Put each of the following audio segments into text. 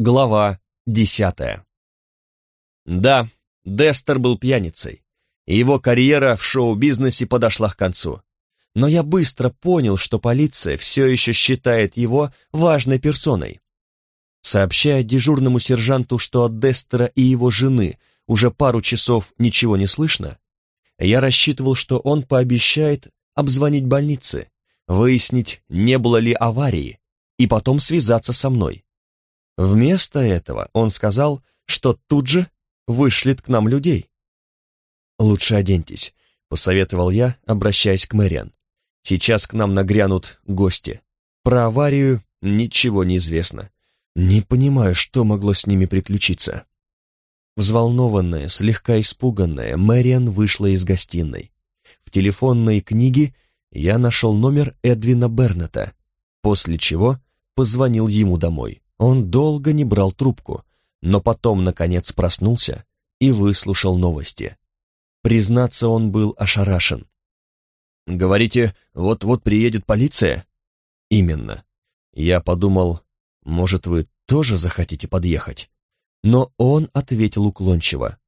Глава десятая. Да, Дестер был пьяницей, и его карьера в шоу-бизнесе подошла к концу. Но я быстро понял, что полиция все еще считает его важной персоной. Сообщая дежурному сержанту, что от Дестера и его жены уже пару часов ничего не слышно, я рассчитывал, что он пообещает обзвонить больницы, выяснить, не было ли аварии, и потом связаться со мной. Вместо этого он сказал, что тут же вышлет к нам людей. «Лучше оденьтесь», — посоветовал я, обращаясь к Мэриан. «Сейчас к нам нагрянут гости. Про аварию ничего не известно. Не понимаю, что могло с ними приключиться». Взволнованная, слегка испуганная, Мэриан вышла из гостиной. В телефонной книге я нашел номер Эдвина Бернета, после чего позвонил ему домой. Он долго не брал трубку, но потом, наконец, проснулся и выслушал новости. Признаться, он был ошарашен. «Говорите, вот-вот приедет полиция?» «Именно. Я подумал, может, вы тоже захотите подъехать?» Но он ответил уклончиво.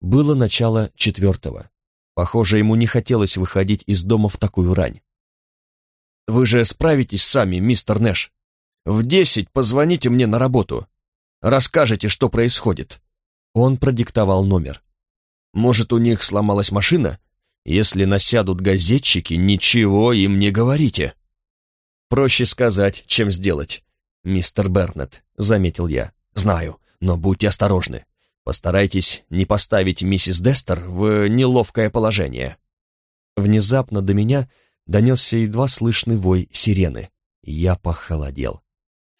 Было начало четвертого. Похоже, ему не хотелось выходить из дома в такую рань. «Вы же справитесь сами, мистер Нэш. В десять позвоните мне на работу. Расскажете, что происходит». Он продиктовал номер. «Может, у них сломалась машина? Если насядут газетчики, ничего им не говорите». «Проще сказать, чем сделать, мистер Бернет», — заметил я. «Знаю, но будьте осторожны. Постарайтесь не поставить миссис Дестер в неловкое положение». Внезапно до меня донесся едва слышный вой сирены. Я похолодел.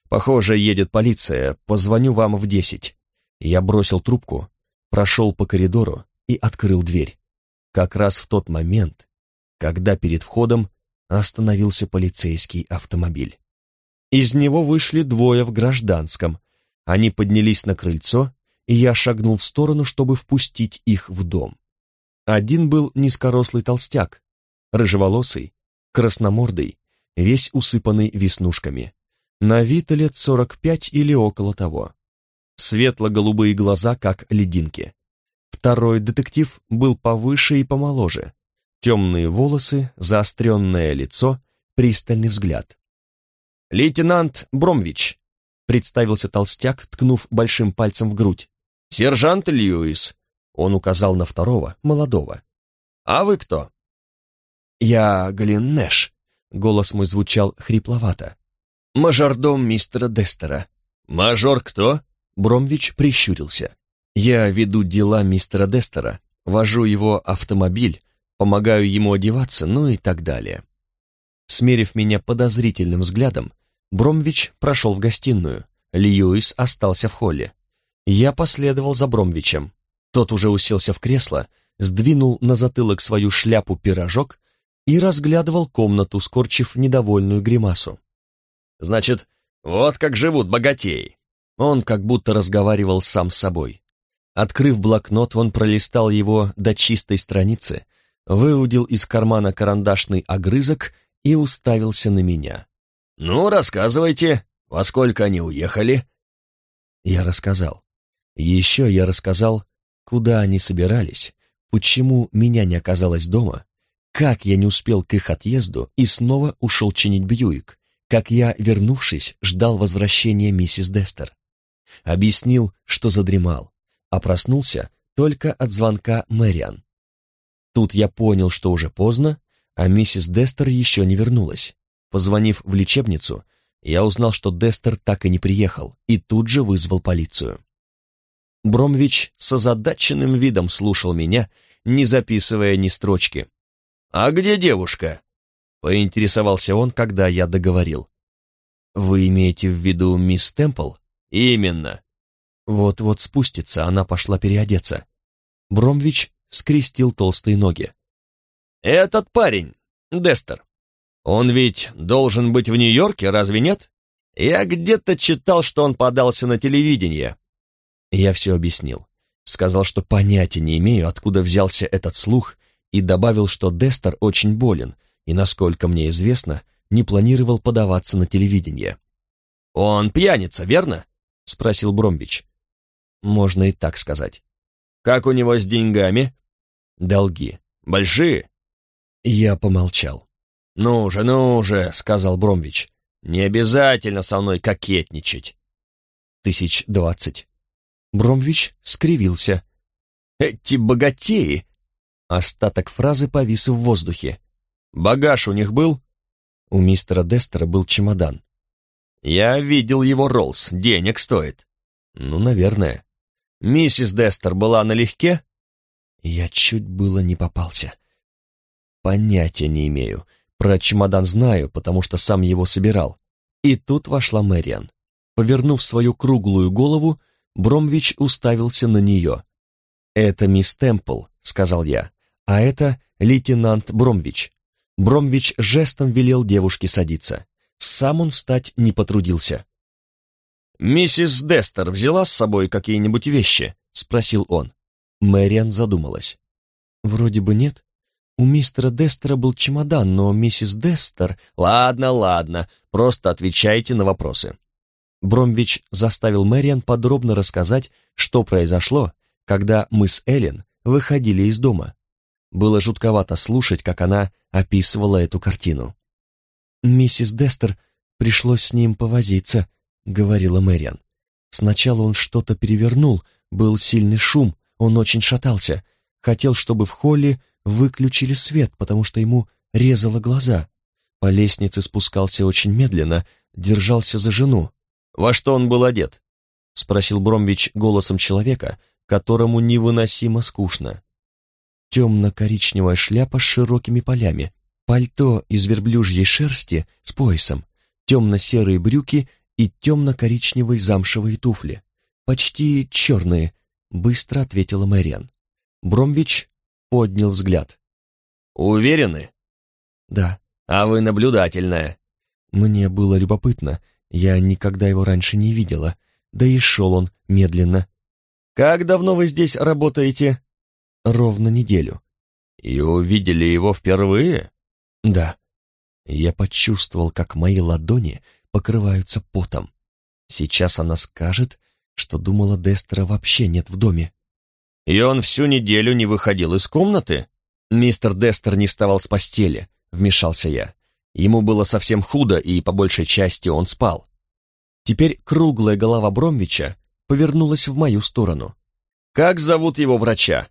«Похоже, едет полиция. Позвоню вам в десять». Я бросил трубку, прошел по коридору и открыл дверь. Как раз в тот момент, когда перед входом остановился полицейский автомобиль. Из него вышли двое в гражданском. Они поднялись на крыльцо, и я шагнул в сторону, чтобы впустить их в дом. Один был низкорослый толстяк, рыжеволосый, красномордый, весь усыпанный веснушками. На вид лет сорок пять или около того. Светло-голубые глаза, как лединки. Второй детектив был повыше и помоложе. Темные волосы, заостренное лицо, пристальный взгляд. «Лейтенант Бромвич», — представился толстяк, ткнув большим пальцем в грудь. «Сержант Льюис», — он указал на второго, молодого. «А вы кто?» «Я Глин Нэш», — голос мой звучал хрипловато мажордом мистера Дестера». «Мажор кто?» Бромвич прищурился. «Я веду дела мистера Дестера, вожу его автомобиль, помогаю ему одеваться, ну и так далее». Смерив меня подозрительным взглядом, Бромвич прошел в гостиную, Льюис остался в холле. Я последовал за Бромвичем. Тот уже уселся в кресло, сдвинул на затылок свою шляпу-пирожок и разглядывал комнату, скорчив недовольную гримасу. Значит, вот как живут богатеи. Он как будто разговаривал сам с собой. Открыв блокнот, он пролистал его до чистой страницы, выудил из кармана карандашный огрызок и уставился на меня. «Ну, рассказывайте, во сколько они уехали?» Я рассказал. Еще я рассказал, куда они собирались, почему меня не оказалось дома, как я не успел к их отъезду и снова ушел чинить Бьюик, как я, вернувшись, ждал возвращения миссис Дестер. Объяснил, что задремал, а проснулся только от звонка Мэриан. Тут я понял, что уже поздно, а миссис Дестер еще не вернулась. Позвонив в лечебницу, я узнал, что Дестер так и не приехал, и тут же вызвал полицию. Бромвич с озадаченным видом слушал меня, не записывая ни строчки. «А где девушка?» Поинтересовался он, когда я договорил. «Вы имеете в виду мисс Темпл?» «Именно». Вот-вот спустится, она пошла переодеться. Бромвич скрестил толстые ноги. «Этот парень, Дестер, он ведь должен быть в Нью-Йорке, разве нет? Я где-то читал, что он подался на телевидение». Я все объяснил. Сказал, что понятия не имею, откуда взялся этот слух, и добавил, что Дестер очень болен, и, насколько мне известно, не планировал подаваться на телевидение. «Он пьяница, верно?» — спросил Бромвич. Можно и так сказать. Как у него с деньгами? Долги. Большие? Я помолчал. «Ну же, ну же», — сказал Бромвич. «Не обязательно со мной кокетничать». «Тысяч двадцать». Бромвич скривился. «Эти богатеи!» Остаток фразы повис в воздухе. «Багаж у них был?» У мистера Дестера был чемодан. «Я видел его Роллс, денег стоит». «Ну, наверное». «Миссис Дестер была налегке?» Я чуть было не попался. Понятия не имею. Про чемодан знаю, потому что сам его собирал. И тут вошла Мэриан. Повернув свою круглую голову, Бромвич уставился на нее. «Это мисс Темпл», — сказал я, — «а это лейтенант Бромвич». Бромвич жестом велел девушке садиться. Сам он встать не потрудился. «Миссис Дестер взяла с собой какие-нибудь вещи?» — спросил он. Мэриан задумалась. «Вроде бы нет. У мистера Дестера был чемодан, но миссис Дестер...» «Ладно, ладно, просто отвечайте на вопросы». Бромвич заставил Мэриан подробно рассказать, что произошло, когда мы с Эллен выходили из дома. Было жутковато слушать, как она описывала эту картину. «Миссис Дестер пришлось с ним повозиться», — говорила Мэриан. «Сначала он что-то перевернул, был сильный шум, он очень шатался, хотел, чтобы в холле выключили свет, потому что ему резало глаза. По лестнице спускался очень медленно, держался за жену. «Во что он был одет?» — спросил Бромвич голосом человека, которому невыносимо скучно. Темно-коричневая шляпа с широкими полями, пальто из верблюжьей шерсти с поясом, темно-серые брюки и темно-коричневые замшевые туфли. Почти черные, быстро ответила Мэриан. Бромвич поднял взгляд. «Уверены?» «Да». «А вы наблюдательная». Мне было любопытно, я никогда его раньше не видела, да и шел он медленно. «Как давно вы здесь работаете?» «Ровно неделю». «И увидели его впервые?» «Да». Я почувствовал, как мои ладони покрываются потом. Сейчас она скажет, что думала Дестера вообще нет в доме. «И он всю неделю не выходил из комнаты?» «Мистер Дестер не вставал с постели», — вмешался я. Ему было совсем худо, и по большей части он спал. Теперь круглая голова Бромвича повернулась в мою сторону. «Как зовут его врача?»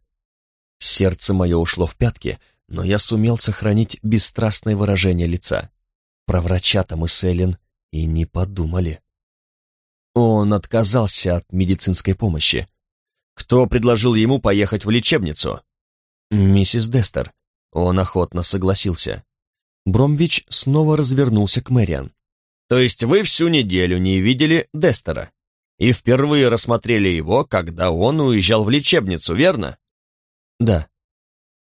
Сердце мое ушло в пятки, но я сумел сохранить бесстрастное выражение лица. Про врача-то мы с Эллен и не подумали. Он отказался от медицинской помощи. Кто предложил ему поехать в лечебницу? Миссис Дестер. Он охотно согласился. Бромвич снова развернулся к Мэриан. То есть вы всю неделю не видели Дестера и впервые рассмотрели его, когда он уезжал в лечебницу, верно? Да.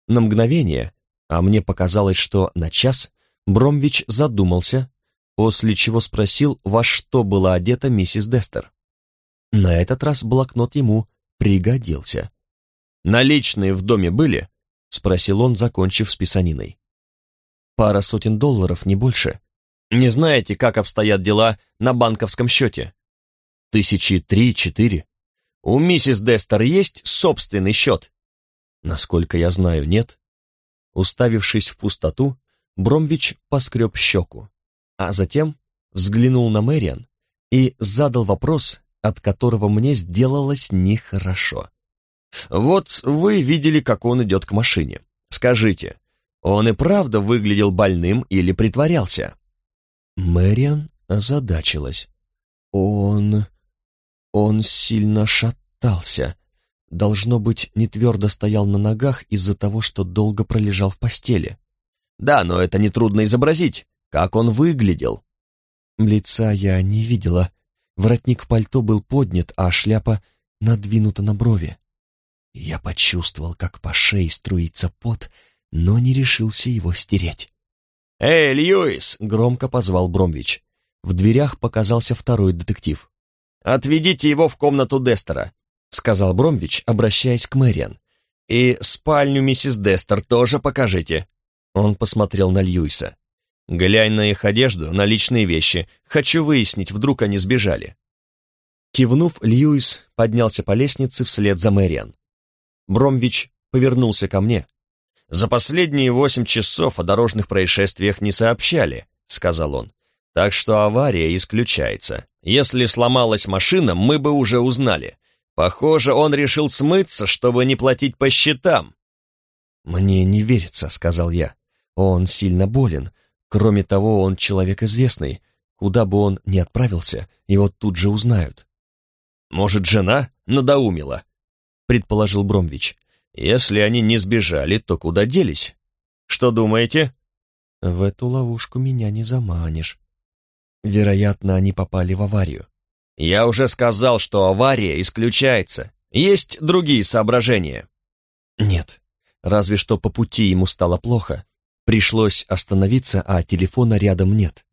На мгновение, а мне показалось, что на час, Бромвич задумался, после чего спросил, во что была одета миссис Дестер. На этот раз блокнот ему пригодился. «Наличные в доме были?» — спросил он, закончив с писаниной. «Пара сотен долларов, не больше. Не знаете, как обстоят дела на банковском счете?» «Тысячи три-четыре. У миссис Дестер есть собственный счет?» «Насколько я знаю, нет». Уставившись в пустоту, Бромвич поскреб щеку, а затем взглянул на Мэриан и задал вопрос, от которого мне сделалось нехорошо. «Вот вы видели, как он идет к машине. Скажите, он и правда выглядел больным или притворялся?» Мэриан озадачилась. «Он... он сильно шатался. Должно быть, не твердо стоял на ногах из-за того, что долго пролежал в постели. Да, но это нетрудно изобразить. Как он выглядел?» Лица я не видела, Воротник пальто был поднят, а шляпа надвинута на брови. Я почувствовал, как по шее струится пот, но не решился его стереть. «Эй, Льюис!» — громко позвал Бромвич. В дверях показался второй детектив. «Отведите его в комнату Дестера», — сказал Бромвич, обращаясь к Мэриан. «И спальню миссис Дестер тоже покажите». Он посмотрел на Льюиса. Глянь на их одежду, на личные вещи. Хочу выяснить, вдруг они сбежали. Кивнув, Льюис поднялся по лестнице вслед за Мэриан. Бромвич повернулся ко мне. «За последние восемь часов о дорожных происшествиях не сообщали», — сказал он. «Так что авария исключается. Если сломалась машина, мы бы уже узнали. Похоже, он решил смыться, чтобы не платить по счетам». «Мне не верится», — сказал я. «Он сильно болен. Кроме того, он человек известный. Куда бы он ни отправился, его тут же узнают». «Может, жена надоумила?» — предположил Бромвич. «Если они не сбежали, то куда делись? Что думаете?» «В эту ловушку меня не заманишь. Вероятно, они попали в аварию». «Я уже сказал, что авария исключается. Есть другие соображения». «Нет, разве что по пути ему стало плохо. Пришлось остановиться, а телефона рядом нет».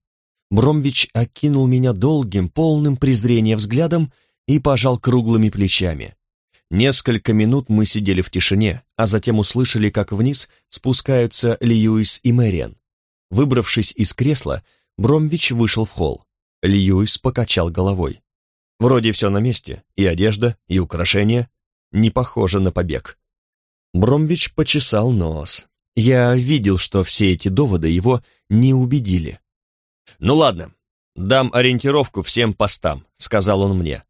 Бромвич окинул меня долгим, полным презрения взглядом и пожал круглыми плечами. Несколько минут мы сидели в тишине, а затем услышали, как вниз спускаются Льюис и Мэриан. Выбравшись из кресла, Бромвич вышел в холл. Льюис покачал головой. Вроде все на месте, и одежда, и украшения. Не похоже на побег. Бромвич почесал нос. Я видел, что все эти доводы его не убедили. «Ну ладно, дам ориентировку всем постам», — сказал он мне.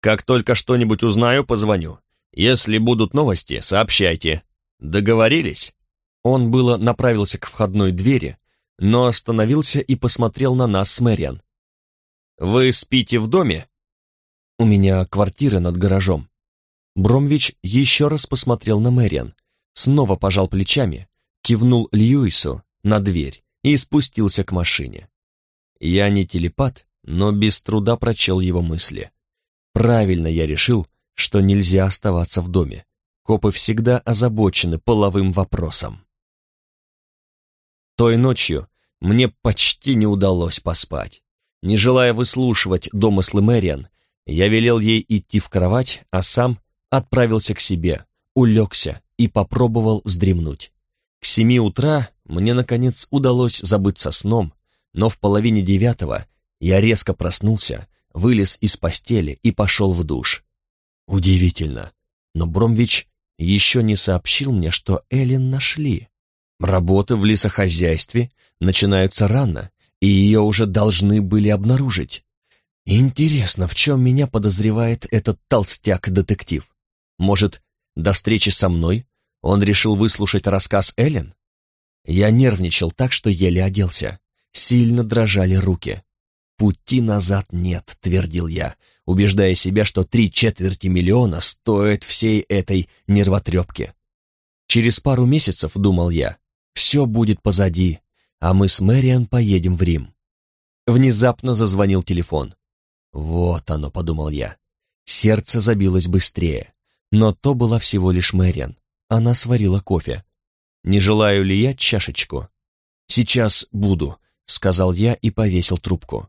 Как только что-нибудь узнаю, позвоню. Если будут новости, сообщайте. Договорились?» Он было направился к входной двери, но остановился и посмотрел на нас с Мэриан. «Вы спите в доме?» «У меня квартира над гаражом». Бромвич еще раз посмотрел на Мэриан, снова пожал плечами, кивнул Льюису на дверь и спустился к машине. Я не телепат, но без труда прочел его мысли. Правильно я решил, что нельзя оставаться в доме. Копы всегда озабочены половым вопросом. Той ночью мне почти не удалось поспать. Не желая выслушивать домыслы Мэриан, я велел ей идти в кровать, а сам отправился к себе, улегся и попробовал вздремнуть. К семи утра мне, наконец, удалось забыться сном, но в половине девятого я резко проснулся вылез из постели и пошел в душ. Удивительно, но Бромвич еще не сообщил мне, что Эллен нашли. Работы в лесохозяйстве начинаются рано, и ее уже должны были обнаружить. Интересно, в чем меня подозревает этот толстяк-детектив? Может, до встречи со мной он решил выслушать рассказ Эллен? Я нервничал так, что еле оделся. Сильно дрожали руки. «Пути назад нет», — твердил я, убеждая себя, что три четверти миллиона стоят всей этой нервотрепки. Через пару месяцев, думал я, все будет позади, а мы с Мэриан поедем в Рим. Внезапно зазвонил телефон. «Вот оно», — подумал я. Сердце забилось быстрее, но то была всего лишь Мэриан. Она сварила кофе. «Не желаю ли я чашечку?» «Сейчас буду», — сказал я и повесил трубку.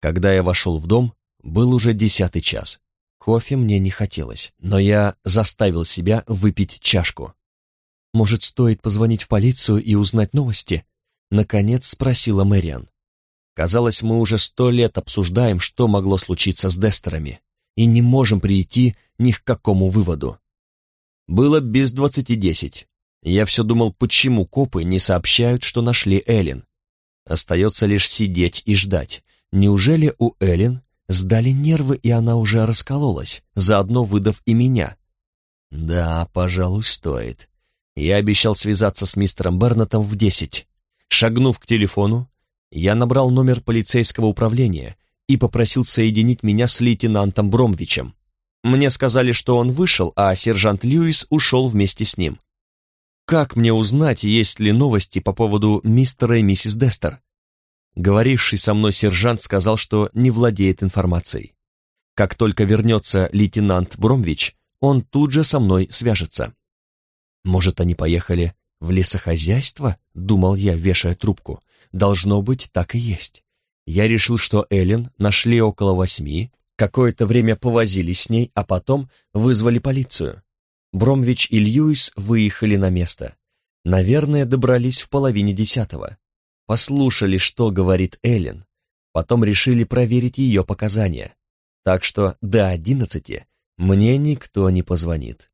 Когда я вошел в дом, был уже десятый час. Кофе мне не хотелось, но я заставил себя выпить чашку. «Может, стоит позвонить в полицию и узнать новости?» Наконец спросила Мэриан. Казалось, мы уже сто лет обсуждаем, что могло случиться с Дестерами, и не можем прийти ни к какому выводу. Было без двадцати десять. Я все думал, почему копы не сообщают, что нашли Эллен. Остается лишь сидеть и ждать, Неужели у Эллен сдали нервы, и она уже раскололась, заодно выдав и меня? Да, пожалуй, стоит. Я обещал связаться с мистером Бернатом в десять. Шагнув к телефону, я набрал номер полицейского управления и попросил соединить меня с лейтенантом Бромвичем. Мне сказали, что он вышел, а сержант Льюис ушел вместе с ним. Как мне узнать, есть ли новости по поводу мистера и миссис Дестер? Говоривший со мной сержант сказал, что не владеет информацией. Как только вернется лейтенант Бромвич, он тут же со мной свяжется. Может, они поехали в лесохозяйство? Думал я, вешая трубку. Должно быть, так и есть. Я решил, что Эллен нашли около восьми, какое-то время повозили с ней, а потом вызвали полицию. Бромвич и Льюис выехали на место. Наверное, добрались в половине десятого послушали, что говорит Эллен, потом решили проверить ее показания. так что до одиннадцати мне никто не позвонит.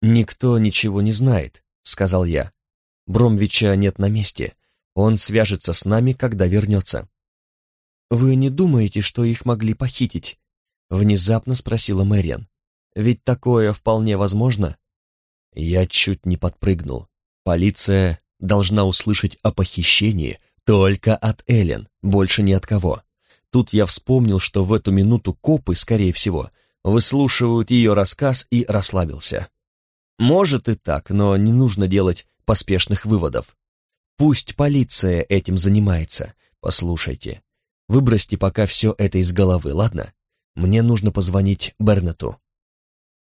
«Никто ничего не знает», — сказал я. «Бромвича нет на месте. Он свяжется с нами, когда вернется». «Вы не думаете, что их могли похитить?» — внезапно спросила Мэриан. «Ведь такое вполне возможно». Я чуть не подпрыгнул. Полиция должна услышать о похищении только от Эллен, больше ни от кого. Тут я вспомнил, что в эту минуту копы, скорее всего, выслушивают ее рассказ и расслабился. Может и так, но не нужно делать поспешных выводов. Пусть полиция этим занимается. Послушайте, выбросьте пока все это из головы, ладно? Мне нужно позвонить Бернету.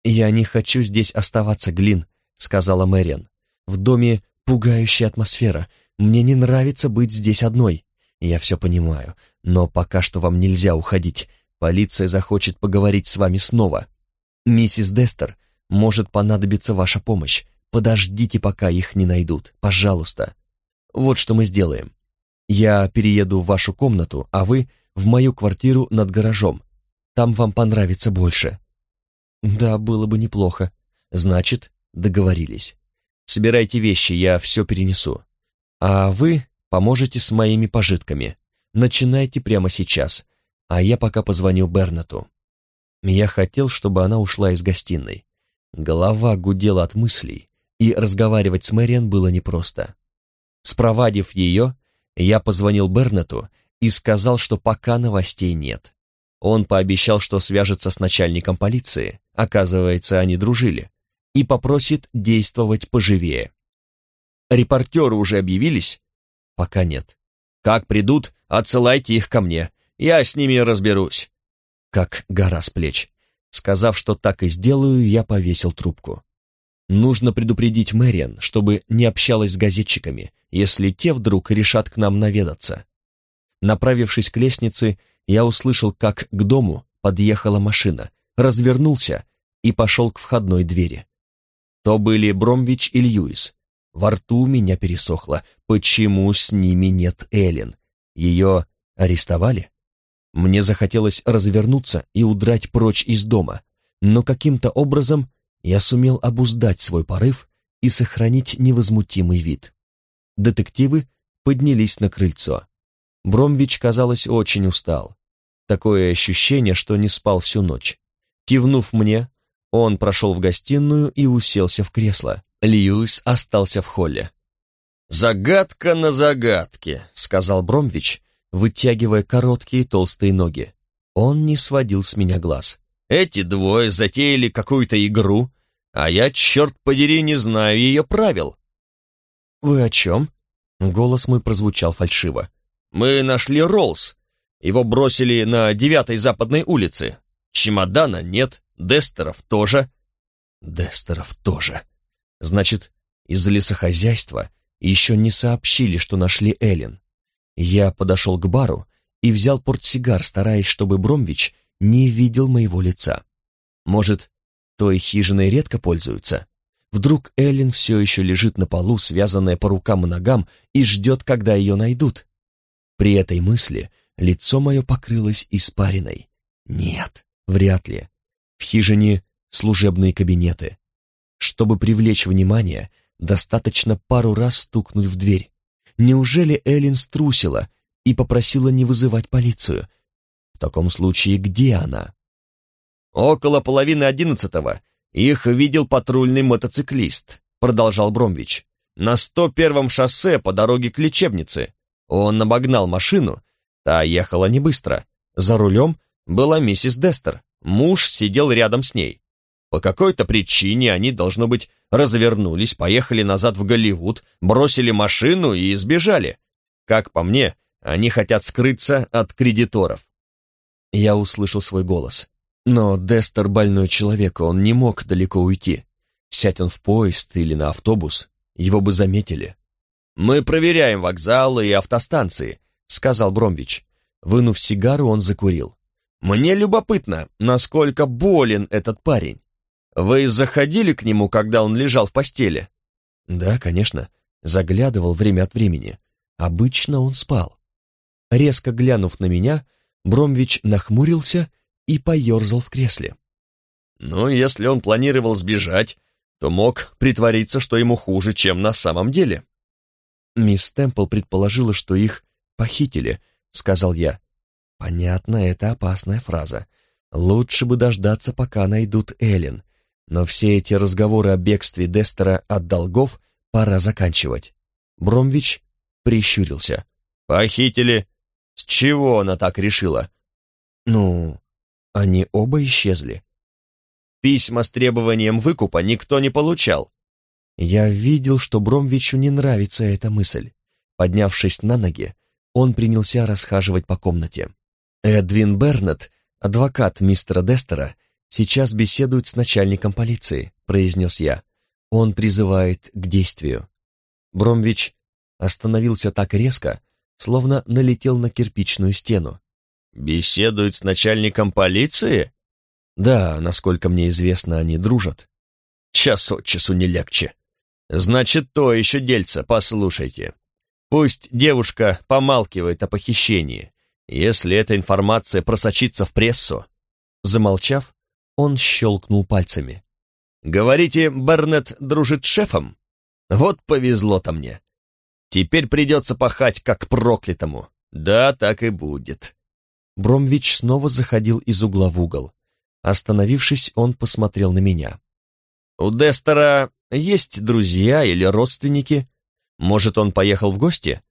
«Я не хочу здесь оставаться, Глин», — сказала Мэриан. «В доме пугающая атмосфера. Мне не нравится быть здесь одной. Я все понимаю, но пока что вам нельзя уходить. Полиция захочет поговорить с вами снова. Миссис Дестер, может понадобиться ваша помощь. Подождите, пока их не найдут, пожалуйста. Вот что мы сделаем. Я перееду в вашу комнату, а вы в мою квартиру над гаражом. Там вам понравится больше. Да, было бы неплохо. Значит, договорились. Собирайте вещи, я все перенесу. А вы поможете с моими пожитками. Начинайте прямо сейчас, а я пока позвоню Бернату. Я хотел, чтобы она ушла из гостиной. Голова гудела от мыслей, и разговаривать с Мэриан было непросто. Спровадив ее, я позвонил Бернату и сказал, что пока новостей нет. Он пообещал, что свяжется с начальником полиции, оказывается, они дружили, и попросит действовать поживее. Репортеры уже объявились? Пока нет. Как придут, отсылайте их ко мне, я с ними разберусь. Как гора с плеч. Сказав, что так и сделаю, я повесил трубку. Нужно предупредить Мэриан, чтобы не общалась с газетчиками, если те вдруг решат к нам наведаться. Направившись к лестнице, я услышал, как к дому подъехала машина, развернулся и пошел к входной двери. То были Бромвич и Льюис. Во рту меня пересохло. Почему с ними нет Эллен? Ее арестовали? Мне захотелось развернуться и удрать прочь из дома, но каким-то образом я сумел обуздать свой порыв и сохранить невозмутимый вид. Детективы поднялись на крыльцо. Бромвич, казалось, очень устал. Такое ощущение, что не спал всю ночь. Кивнув мне, он прошел в гостиную и уселся в кресло. Льюис остался в холле. «Загадка на загадке», — сказал Бромвич, вытягивая короткие толстые ноги. Он не сводил с меня глаз. «Эти двое затеяли какую-то игру, а я, черт подери, не знаю ее правил». «Вы о чем?» Голос мой прозвучал фальшиво. «Мы нашли Роллс. Его бросили на девятой западной улице. Чемодана нет, Дестеров тоже». «Дестеров тоже. Значит, из лесохозяйства еще не сообщили, что нашли Эллен. Я подошел к бару и взял портсигар, стараясь, чтобы Бромвич не видел моего лица. Может, той хижиной редко пользуются? Вдруг Эллен все еще лежит на полу, связанная по рукам и ногам, и ждет, когда ее найдут? При этой мысли лицо мое покрылось испариной. Нет, вряд ли. В хижине служебные кабинеты. Чтобы привлечь внимание, достаточно пару раз стукнуть в дверь. Неужели Эллен струсила и попросила не вызывать полицию? В таком случае где она? Около половины одиннадцатого их видел патрульный мотоциклист, продолжал Бромвич. На 101-м шоссе по дороге к лечебнице. Он обогнал машину, та ехала не быстро. За рулем была миссис Дестер. Муж сидел рядом с ней. По какой-то причине они, должно быть, развернулись, поехали назад в Голливуд, бросили машину и сбежали. Как по мне, они хотят скрыться от кредиторов. Я услышал свой голос. Но Дестер больной человек, он не мог далеко уйти. Сядь он в поезд или на автобус, его бы заметили. «Мы проверяем вокзалы и автостанции», — сказал Бромвич. Вынув сигару, он закурил. «Мне любопытно, насколько болен этот парень. Вы заходили к нему, когда он лежал в постели? Да, конечно. Заглядывал время от времени. Обычно он спал. Резко глянув на меня, Бромвич нахмурился и поерзал в кресле. «Ну, если он планировал сбежать, то мог притвориться, что ему хуже, чем на самом деле». «Мисс Темпл предположила, что их похитили», — сказал я. «Понятно, это опасная фраза. Лучше бы дождаться, пока найдут Эллен. Но все эти разговоры о бегстве Дестера от долгов пора заканчивать». Бромвич прищурился. «Похитили? С чего она так решила?» «Ну, они оба исчезли. Письма с требованием выкупа никто не получал. Я видел, что Бромвичу не нравится эта мысль. Поднявшись на ноги, он принялся расхаживать по комнате. Эдвин Бернет, адвокат мистера Дестера, сейчас беседует с начальником полиции, произнес я. Он призывает к действию. Бромвич остановился так резко, словно налетел на кирпичную стену. «Беседует с начальником полиции?» «Да, насколько мне известно, они дружат». «Час от часу не легче». «Значит, то еще дельце, послушайте. Пусть девушка помалкивает о похищении, если эта информация просочится в прессу». Замолчав, он щелкнул пальцами. «Говорите, Бернет дружит с шефом? Вот повезло-то мне. Теперь придется пахать как проклятому. Да, так и будет». Бромвич снова заходил из угла в угол. Остановившись, он посмотрел на меня. «У Дестера есть друзья или родственники? Может, он поехал в гости?»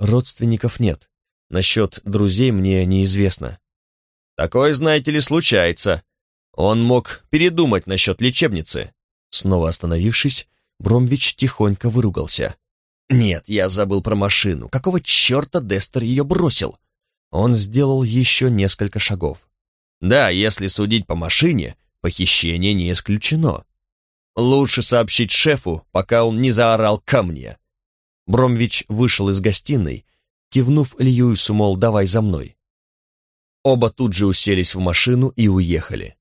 «Родственников нет. Насчет друзей мне неизвестно». «Такое, знаете ли, случается. Он мог передумать насчет лечебницы». Снова остановившись, Бромвич тихонько выругался. «Нет, я забыл про машину. Какого черта Дестер ее бросил?» Он сделал еще несколько шагов. Да, если судить по машине, похищение не исключено. Лучше сообщить шефу, пока он не заорал ко мне. Бромвич вышел из гостиной, кивнув Льюису, мол, давай за мной. Оба тут же уселись в машину и уехали.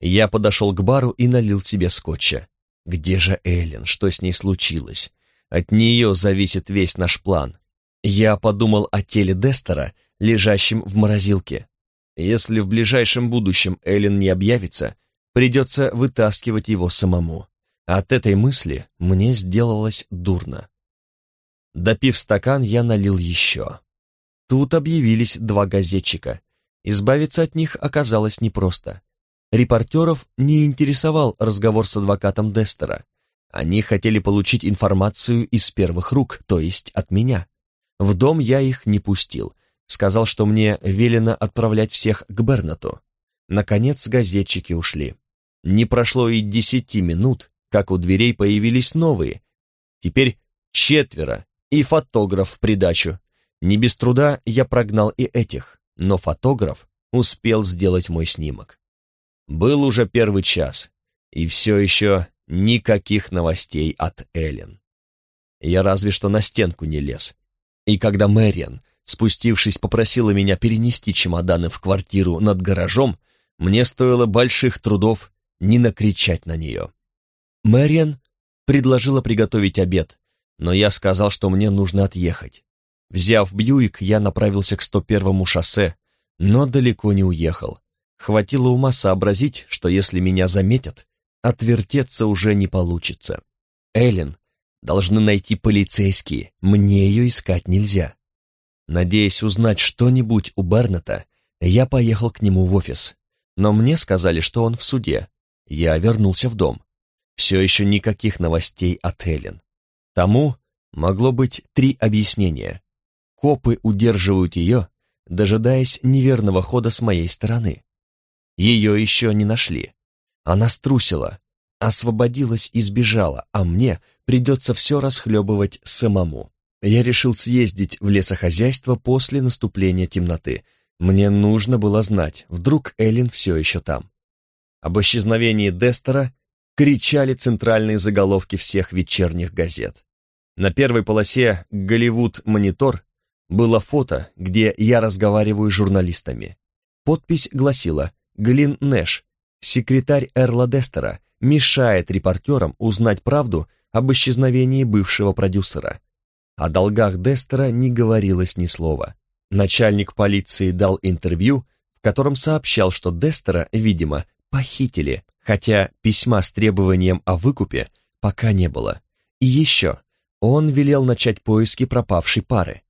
Я подошел к бару и налил себе скотча. Где же Эллен? Что с ней случилось? От нее зависит весь наш план. Я подумал о теле Дестера лежащим в морозилке. Если в ближайшем будущем Эллен не объявится, придется вытаскивать его самому. От этой мысли мне сделалось дурно. Допив стакан, я налил еще. Тут объявились два газетчика. Избавиться от них оказалось непросто. Репортеров не интересовал разговор с адвокатом Дестера. Они хотели получить информацию из первых рук, то есть от меня. В дом я их не пустил, Сказал, что мне велено отправлять всех к Бернату. Наконец газетчики ушли. Не прошло и десяти минут, как у дверей появились новые. Теперь четверо и фотограф в придачу. Не без труда я прогнал и этих, но фотограф успел сделать мой снимок. Был уже первый час, и все еще никаких новостей от Эллен. Я разве что на стенку не лез. И когда Мэриан спустившись, попросила меня перенести чемоданы в квартиру над гаражом, мне стоило больших трудов не накричать на нее. Мэриан предложила приготовить обед, но я сказал, что мне нужно отъехать. Взяв Бьюик, я направился к 101-му шоссе, но далеко не уехал. Хватило ума сообразить, что если меня заметят, отвертеться уже не получится. Эллен должны найти полицейские, мне ее искать нельзя. Надеясь узнать что-нибудь у Берната, я поехал к нему в офис. Но мне сказали, что он в суде. Я вернулся в дом. Все еще никаких новостей от Эллен. Тому могло быть три объяснения. Копы удерживают ее, дожидаясь неверного хода с моей стороны. Ее еще не нашли. Она струсила, освободилась и сбежала, а мне придется все расхлебывать самому я решил съездить в лесохозяйство после наступления темноты. Мне нужно было знать, вдруг Эллен все еще там. Об исчезновении Дестера кричали центральные заголовки всех вечерних газет. На первой полосе «Голливуд Монитор» было фото, где я разговариваю с журналистами. Подпись гласила «Глин Нэш, секретарь Эрла Дестера, мешает репортерам узнать правду об исчезновении бывшего продюсера. О долгах Дестера не говорилось ни слова. Начальник полиции дал интервью, в котором сообщал, что Дестера, видимо, похитили, хотя письма с требованием о выкупе пока не было. И еще, он велел начать поиски пропавшей пары.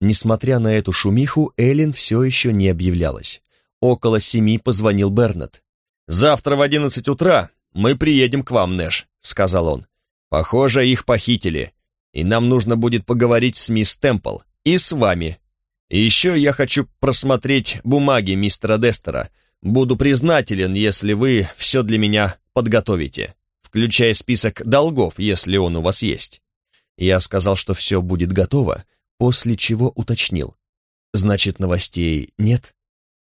Несмотря на эту шумиху, Эллен все еще не объявлялась. Около семи позвонил Бернет. «Завтра в одиннадцать утра мы приедем к вам, Нэш», — сказал он. «Похоже, их похитили, и нам нужно будет поговорить с мисс Темпл и с вами. И еще я хочу просмотреть бумаги мистера Дестера. Буду признателен, если вы все для меня подготовите, включая список долгов, если он у вас есть». Я сказал, что все будет готово, после чего уточнил. «Значит, новостей нет?»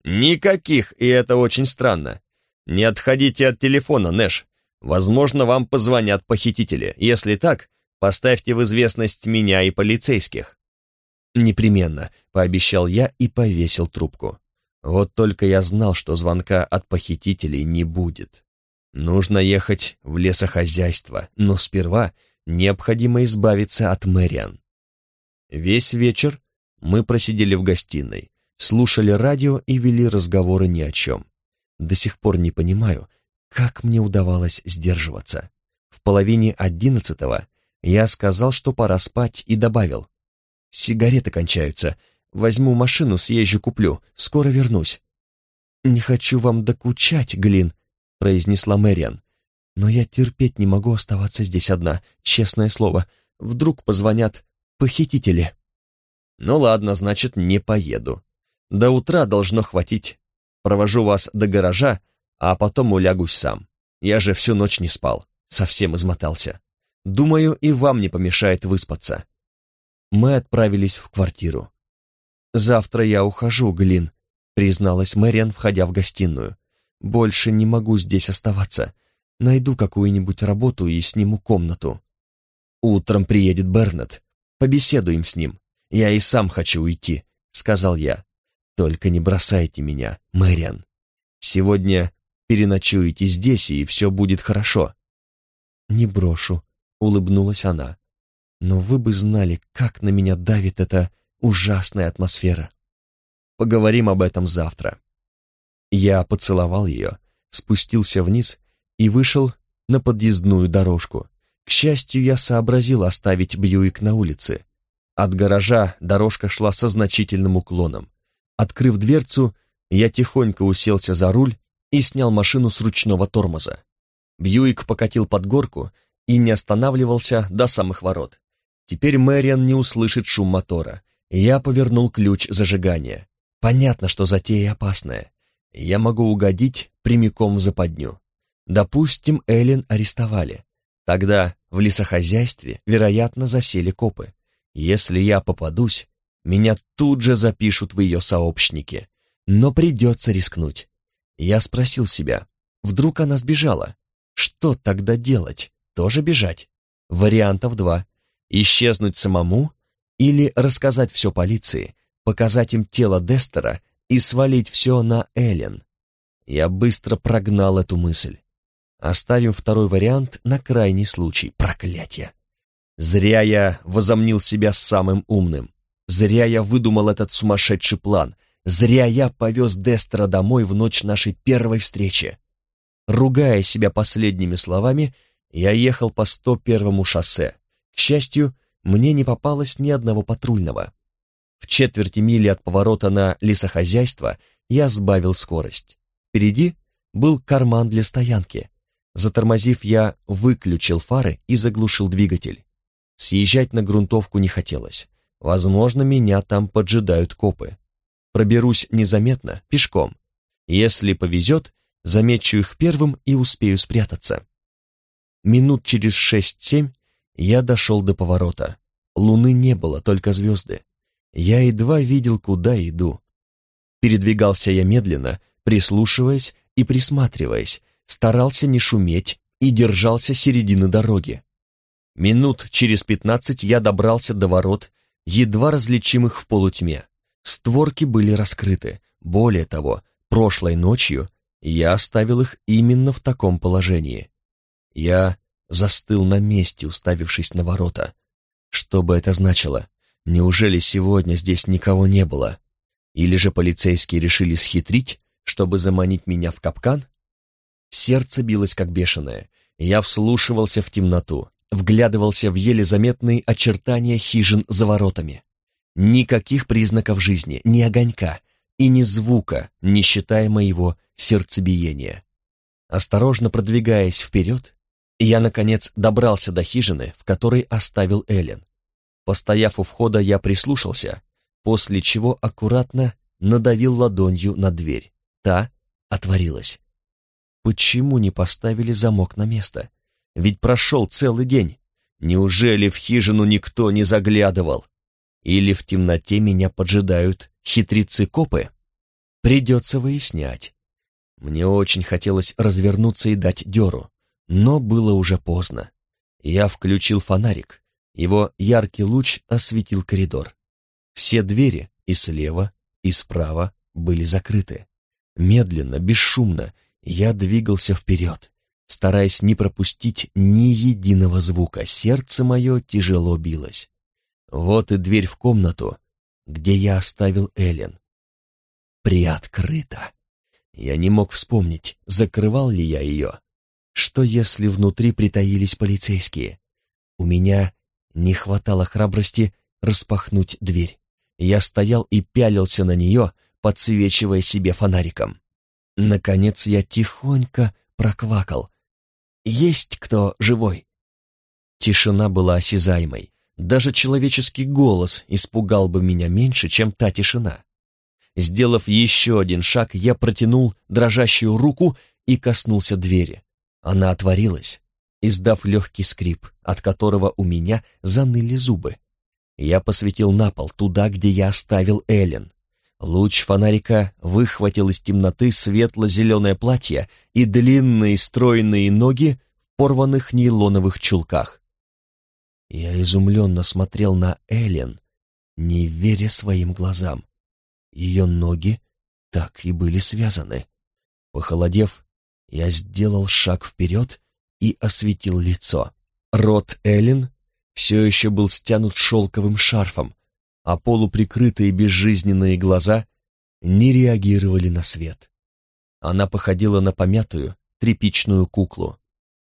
«Никаких, и это очень странно. Не отходите от телефона, Нэш. Возможно, вам позвонят похитители. Если так, поставьте в известность меня и полицейских». «Непременно», — пообещал я и повесил трубку. Вот только я знал, что звонка от похитителей не будет. Нужно ехать в лесохозяйство, но сперва необходимо избавиться от Мэриан. Весь вечер мы просидели в гостиной, слушали радио и вели разговоры ни о чем. До сих пор не понимаю, как мне удавалось сдерживаться. В половине одиннадцатого я сказал, что пора спать, и добавил. «Сигареты кончаются. Возьму машину, съезжу куплю. Скоро вернусь». «Не хочу вам докучать, Глин», — произнесла Мэриан. «Но я терпеть не могу оставаться здесь одна, честное слово. Вдруг позвонят похитители». «Ну ладно, значит, не поеду. До утра должно хватить. Провожу вас до гаража, а потом улягусь сам. Я же всю ночь не спал, совсем измотался. Думаю, и вам не помешает выспаться». Мы отправились в квартиру. «Завтра я ухожу, Глин», — призналась Мэриан, входя в гостиную. «Больше не могу здесь оставаться. Найду какую-нибудь работу и сниму комнату. Утром приедет Бернет, Побеседуем с ним. Я и сам хочу уйти», — сказал я. «Только не бросайте меня, Мэриан. Сегодня переночуете здесь, и все будет хорошо». «Не брошу», — улыбнулась она. «Но вы бы знали, как на меня давит эта ужасная атмосфера. Поговорим об этом завтра». Я поцеловал ее, спустился вниз и вышел на подъездную дорожку. К счастью, я сообразил оставить Бьюик на улице. От гаража дорожка шла со значительным уклоном. Открыв дверцу, я тихонько уселся за руль и снял машину с ручного тормоза. Бьюик покатил под горку и не останавливался до самых ворот. Теперь Мэриан не услышит шум мотора. Я повернул ключ зажигания. Понятно, что затея опасная. Я могу угодить прямиком в западню. Допустим, Эллен арестовали. Тогда в лесохозяйстве, вероятно, засели копы. Если я попадусь, меня тут же запишут в ее сообщники. Но придется рискнуть. Я спросил себя, вдруг она сбежала? Что тогда делать? Тоже бежать? Вариантов два. Исчезнуть самому или рассказать все полиции, показать им тело Дестера и свалить все на Эллен. Я быстро прогнал эту мысль. Оставим второй вариант на крайний случай. Проклятие! Зря я возомнил себя самым умным. Зря я выдумал этот сумасшедший план. Зря я повез Дестера домой в ночь нашей первой встречи. Ругая себя последними словами, я ехал по 101-му шоссе. К счастью, мне не попалось ни одного патрульного. В четверти мили от поворота на лесохозяйство я сбавил скорость. Впереди был карман для стоянки. Затормозив, я выключил фары и заглушил двигатель. Съезжать на грунтовку не хотелось. Возможно, меня там поджидают копы. Проберусь незаметно, пешком. Если повезет, замечу их первым и успею спрятаться. Минут через шесть-семь я дошел до поворота. Луны не было, только звезды. Я едва видел, куда иду. Передвигался я медленно, прислушиваясь и присматриваясь, старался не шуметь и держался середины дороги. Минут через пятнадцать я добрался до ворот, едва различимых в полутьме. Створки были раскрыты. Более того, прошлой ночью я оставил их именно в таком положении. Я застыл на месте, уставившись на ворота. Что бы это значило? Неужели сегодня здесь никого не было? Или же полицейские решили схитрить, чтобы заманить меня в капкан? Сердце билось как бешеное. Я вслушивался в темноту, вглядывался в еле заметные очертания хижин за воротами. Никаких признаков жизни, ни огонька и ни звука, не считая моего сердцебиения. Осторожно продвигаясь вперед, я, наконец, добрался до хижины, в которой оставил Эллен. Постояв у входа, я прислушался, после чего аккуратно надавил ладонью на дверь. Та отворилась. Почему не поставили замок на место? Ведь прошел целый день. Неужели в хижину никто не заглядывал? Или в темноте меня поджидают хитрецы-копы? Придется выяснять. Мне очень хотелось развернуться и дать дёру, но было уже поздно. Я включил фонарик. Его яркий луч осветил коридор. Все двери и слева, и справа были закрыты. Медленно, бесшумно я двигался вперед, стараясь не пропустить ни единого звука. Сердце мое тяжело билось. Вот и дверь в комнату, где я оставил Эллен. Приоткрыта. Я не мог вспомнить, закрывал ли я ее. Что если внутри притаились полицейские? У меня не хватало храбрости распахнуть дверь. Я стоял и пялился на нее, подсвечивая себе фонариком. Наконец я тихонько проквакал. «Есть кто живой?» Тишина была осязаемой. Даже человеческий голос испугал бы меня меньше, чем та тишина. Сделав еще один шаг, я протянул дрожащую руку и коснулся двери. Она отворилась, издав легкий скрип, от которого у меня заныли зубы. Я посветил на пол, туда, где я оставил Эллен. Луч фонарика выхватил из темноты светло-зеленое платье и длинные стройные ноги в порванных нейлоновых чулках. Я изумленно смотрел на Эллен, не веря своим глазам. Ее ноги так и были связаны. Похолодев, я сделал шаг вперед и осветил лицо. Рот Эллен все еще был стянут шелковым шарфом, а полуприкрытые безжизненные глаза не реагировали на свет. Она походила на помятую, тряпичную куклу.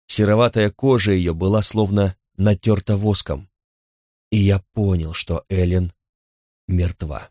Сероватая кожа ее была словно натерта воском. И я понял, что Эллен мертва.